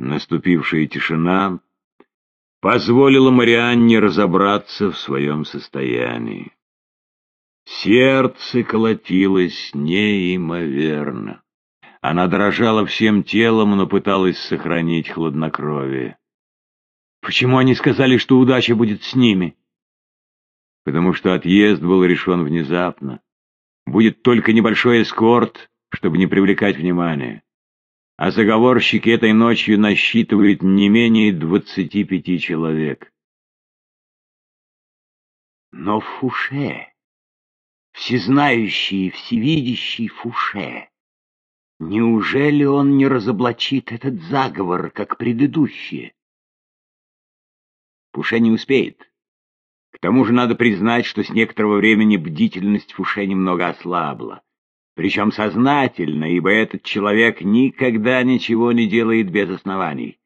Наступившая тишина позволила Марианне разобраться в своем состоянии. Сердце колотилось неимоверно. Она дрожала всем телом, но пыталась сохранить хладнокровие. Почему они сказали, что удача будет с ними? Потому что отъезд был решен внезапно. Будет только небольшой эскорт, чтобы не привлекать внимания. А заговорщики этой ночью насчитывают не менее двадцати пяти человек. Но Фуше, всезнающий и всевидящий Фуше, неужели он не разоблачит этот заговор, как предыдущие? Фуше не успеет. К тому же надо признать, что с некоторого времени бдительность Фуше немного ослабла. Причем сознательно, ибо этот человек никогда ничего не делает без оснований.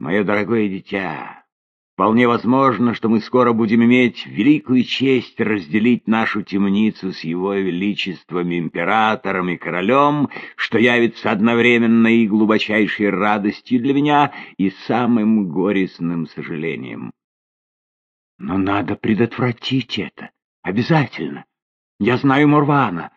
Мое дорогое дитя, вполне возможно, что мы скоро будем иметь великую честь разделить нашу темницу с его величеством императором и королем, что явится одновременно и глубочайшей радостью для меня и самым горестным сожалением. Но надо предотвратить это. Обязательно. Я знаю Мурвана.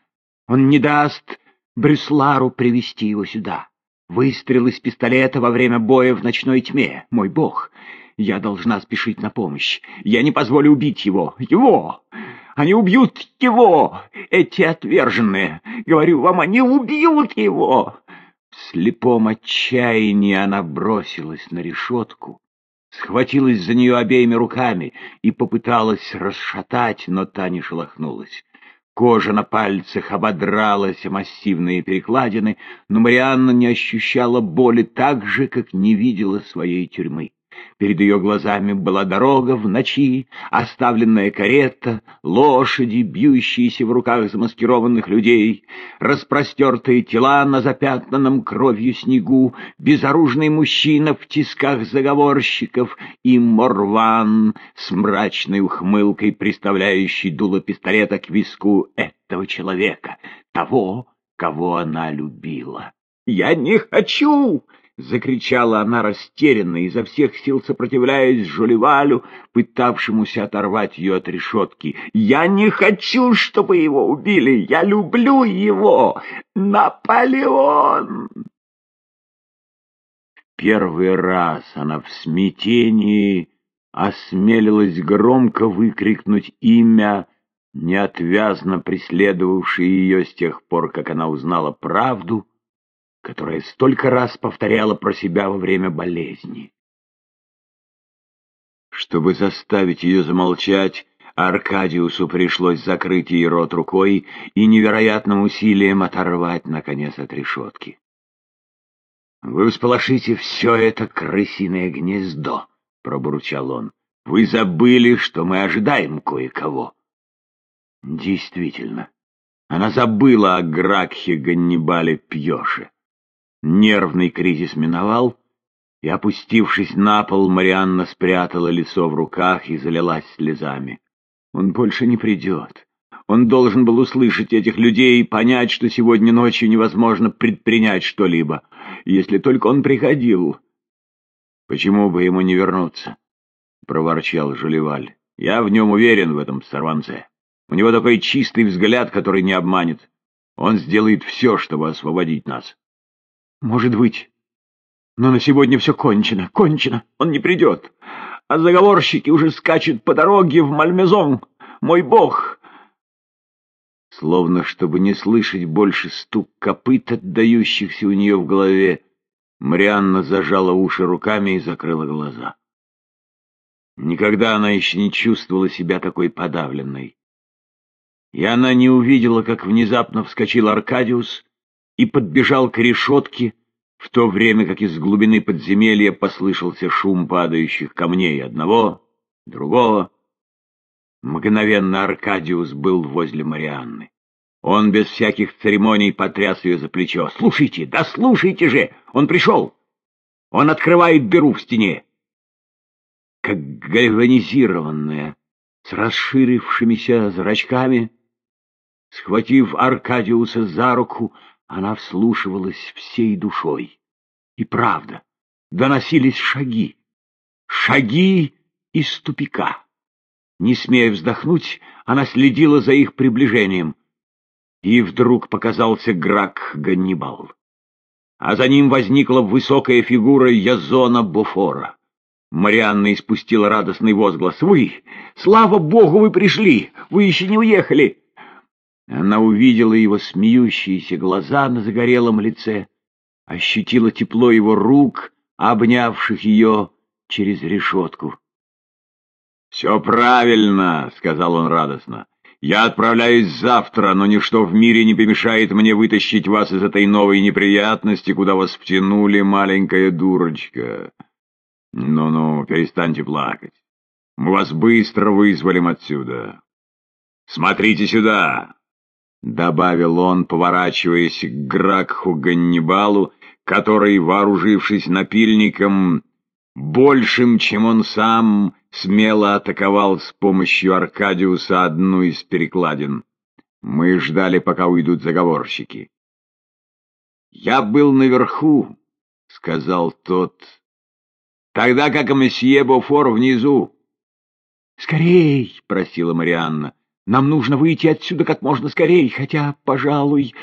Он не даст Брюслару привести его сюда. Выстрел из пистолета во время боя в ночной тьме. Мой бог, я должна спешить на помощь. Я не позволю убить его. Его! Они убьют его! Эти отверженные! Говорю вам, они убьют его! В слепом отчаянии она бросилась на решетку, схватилась за нее обеими руками и попыталась расшатать, но та не шелохнулась. Кожа на пальцах ободралась массивные перекладины, но Марианна не ощущала боли так же, как не видела своей тюрьмы. Перед ее глазами была дорога в ночи, оставленная карета, лошади, бьющиеся в руках замаскированных людей, распростертые тела на запятнанном кровью снегу, безоружный мужчина в тисках заговорщиков и Морван с мрачной ухмылкой, приставляющий дуло пистолета к виску этого человека, того, кого она любила. «Я не хочу!» — закричала она растерянно, изо всех сил сопротивляясь Жолевалю, пытавшемуся оторвать ее от решетки. «Я не хочу, чтобы его убили! Я люблю его! Наполеон!» Первый раз она в смятении осмелилась громко выкрикнуть имя, неотвязно преследовавшее ее с тех пор, как она узнала правду — которая столько раз повторяла про себя во время болезни. Чтобы заставить ее замолчать, Аркадиусу пришлось закрыть ей рот рукой и невероятным усилием оторвать, наконец, от решетки. «Вы всполошите все это крысиное гнездо», — пробурчал он. «Вы забыли, что мы ожидаем кое-кого». Действительно, она забыла о Гракхе Ганнибале Пьеше. Нервный кризис миновал, и, опустившись на пол, Марианна спрятала лицо в руках и залилась слезами. Он больше не придет. Он должен был услышать этих людей и понять, что сегодня ночью невозможно предпринять что-либо, если только он приходил. Почему бы ему не вернуться? — проворчал Жулеваль. — Я в нем уверен, в этом сорванце. У него такой чистый взгляд, который не обманет. Он сделает все, чтобы освободить нас. Может быть. Но на сегодня все кончено, кончено. Он не придет. А заговорщики уже скачут по дороге в Мальмезон. Мой бог! Словно чтобы не слышать больше стук копыт, отдающихся у нее в голове, Марианна зажала уши руками и закрыла глаза. Никогда она еще не чувствовала себя такой подавленной. И она не увидела, как внезапно вскочил Аркадиус и подбежал к решетке, в то время как из глубины подземелья послышался шум падающих камней одного, другого. Мгновенно Аркадиус был возле Марианны. Он без всяких церемоний потряс ее за плечо. «Слушайте, да слушайте же! Он пришел! Он открывает дыру в стене!» Как гальванизированная, с расширившимися зрачками, схватив Аркадиуса за руку, она вслушивалась всей душой. И правда, доносились шаги. Шаги из тупика. Не смея вздохнуть, она следила за их приближением. И вдруг показался Грак Ганнибал. А за ним возникла высокая фигура Язона Буфора. Марианна испустила радостный возглас. «Вы! Слава Богу, вы пришли! Вы еще не уехали!» Она увидела его смеющиеся глаза на загорелом лице, ощутила тепло его рук, обнявших ее через решетку. «Все правильно», — сказал он радостно. «Я отправляюсь завтра, но ничто в мире не помешает мне вытащить вас из этой новой неприятности, куда вас втянули, маленькая дурочка. Ну-ну, перестаньте плакать. Мы вас быстро вызволим отсюда. Смотрите сюда!» — добавил он, поворачиваясь к Гракху Ганнибалу, который, вооружившись напильником, большим, чем он сам, смело атаковал с помощью Аркадиуса одну из перекладин. Мы ждали, пока уйдут заговорщики. «Я был наверху», — сказал тот, — «тогда как месье Бофор внизу». «Скорей!» — просила Марианна. «Нам нужно выйти отсюда как можно скорей, хотя, пожалуй...»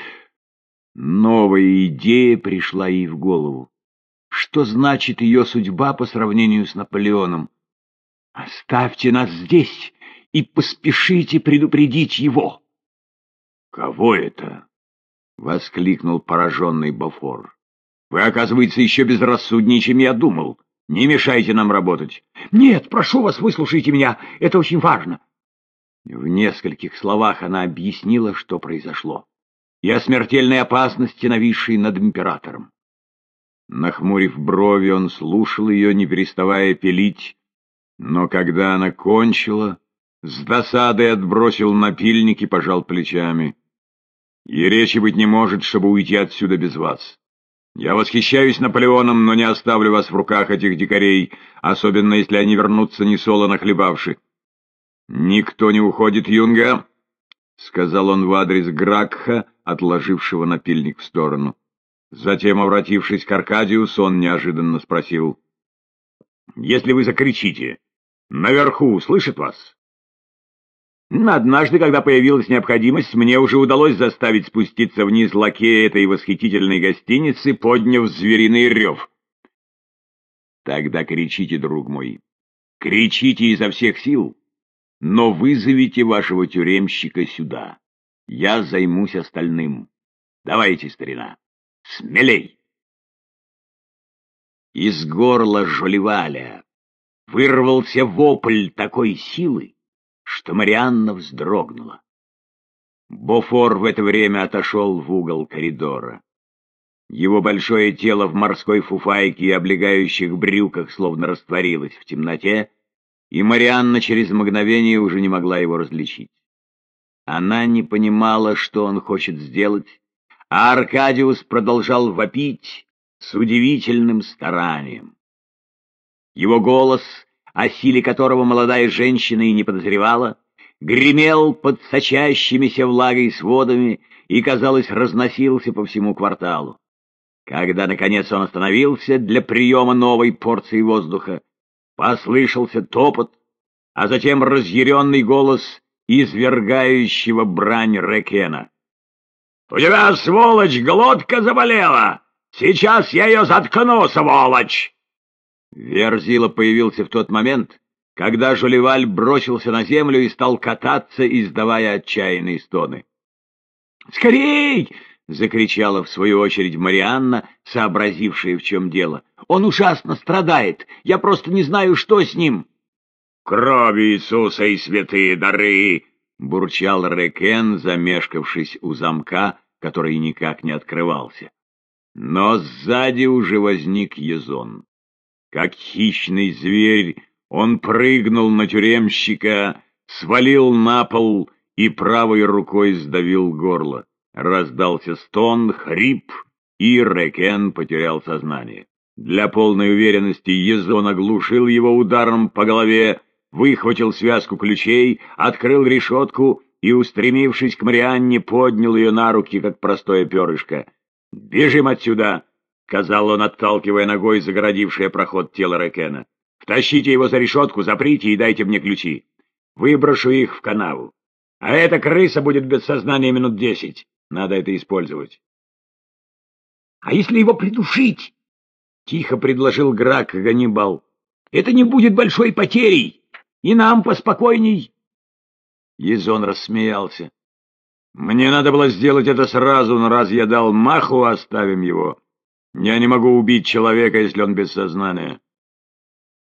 Новая идея пришла ей в голову. Что значит ее судьба по сравнению с Наполеоном? Оставьте нас здесь и поспешите предупредить его. Кого это? воскликнул пораженный Бафор. Вы, оказывается, еще безрассуднее, чем я думал. Не мешайте нам работать. Нет, прошу вас, выслушайте меня. Это очень важно. В нескольких словах она объяснила, что произошло, и о смертельной опасности, нависшей над императором. Нахмурив брови, он слушал ее, не переставая пилить, но когда она кончила, с досадой отбросил напильник и пожал плечами. И речи быть не может, чтобы уйти отсюда без вас. Я восхищаюсь Наполеоном, но не оставлю вас в руках этих дикарей, особенно если они вернутся несолоно хлебавши. Никто не уходит, Юнга, — сказал он в адрес Гракха, отложившего напильник в сторону. Затем, обратившись к Аркадиусу, он неожиданно спросил. — Если вы закричите, наверху слышит вас? Однажды, когда появилась необходимость, мне уже удалось заставить спуститься вниз лакея этой восхитительной гостиницы, подняв звериный рев. Тогда кричите, друг мой, кричите изо всех сил, но вызовите вашего тюремщика сюда. Я займусь остальным. Давайте, старина. Смелей!» Из горла Жолеваля вырвался вопль такой силы, что Марианна вздрогнула. Бофор в это время отошел в угол коридора. Его большое тело в морской фуфайке и облегающих брюках словно растворилось в темноте, и Марианна через мгновение уже не могла его различить. Она не понимала, что он хочет сделать, а Аркадиус продолжал вопить с удивительным старанием. Его голос, о силе которого молодая женщина и не подозревала, гремел под сочащимися влагой сводами и, казалось, разносился по всему кварталу. Когда, наконец, он остановился для приема новой порции воздуха, послышался топот, а затем разъяренный голос извергающего брань Рекена. «У тебя, сволочь, глотка заболела! Сейчас я ее заткну, сволочь!» Верзила появился в тот момент, когда Жолеваль бросился на землю и стал кататься, издавая отчаянные стоны. «Скорей!» — закричала в свою очередь Марианна, сообразившая, в чем дело. «Он ужасно страдает! Я просто не знаю, что с ним!» «Крови Иисуса и святые дары!» — бурчал Рекен, замешкавшись у замка, который никак не открывался. Но сзади уже возник Езон. Как хищный зверь, он прыгнул на тюремщика, свалил на пол и правой рукой сдавил горло. Раздался стон, хрип, и Рекен потерял сознание. Для полной уверенности Езон оглушил его ударом по голове, выхватил связку ключей, открыл решетку и, устремившись к Марианне, поднял ее на руки, как простое перышко. «Бежим отсюда! — сказал он, отталкивая ногой загородившее проход тело Рекена. «Втащите его за решетку, заприте и дайте мне ключи. Выброшу их в канаву. А эта крыса будет без сознания минут десять. Надо это использовать». «А если его придушить?» — тихо предложил Грак Ганнибал. «Это не будет большой потерей, и нам поспокойней». Езон рассмеялся. «Мне надо было сделать это сразу, но раз я дал маху, оставим его. Я не могу убить человека, если он без сознания».